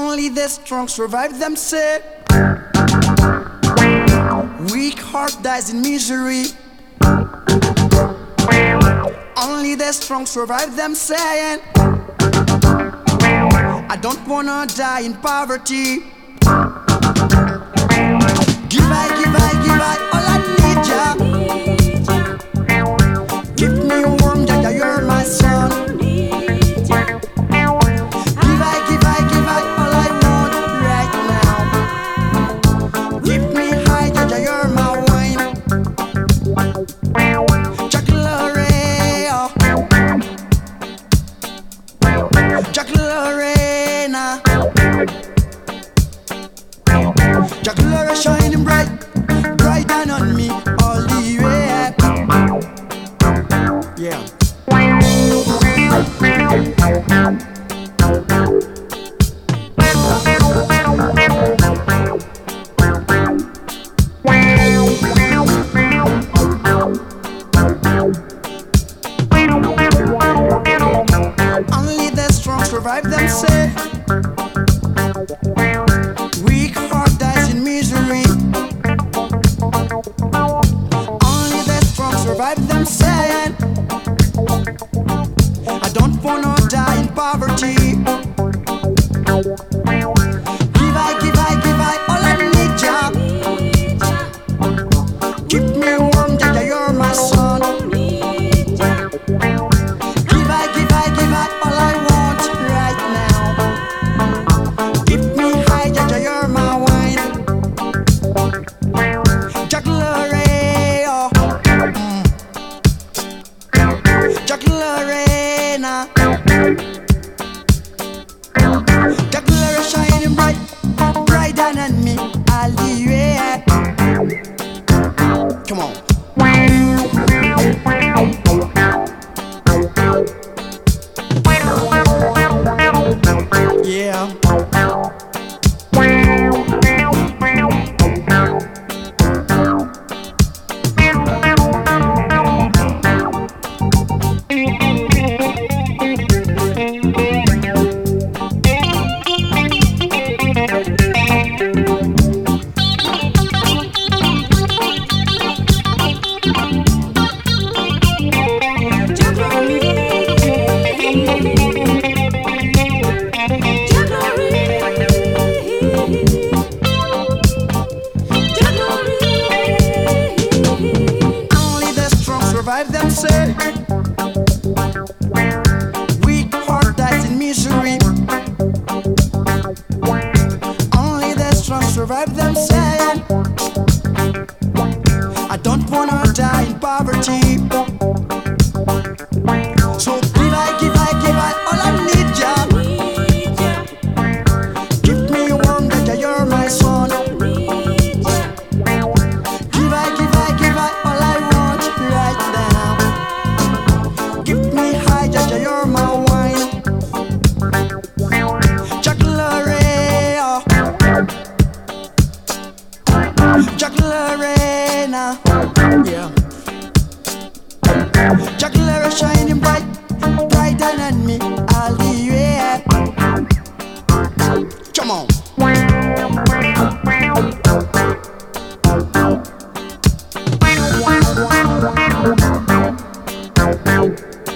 Only the strong survive themselves. Weak heart dies in misery. Only the strong survive them saying I don't wanna die in poverty Give I Your glory shining bright, bright and on me all the way. Yeah. Only the strong survive, them say. poverty. survive themselves. Weak heart dies in misery. Only the strong survive. Chocolate shining bright, brighter than me all the way. Come on. Thank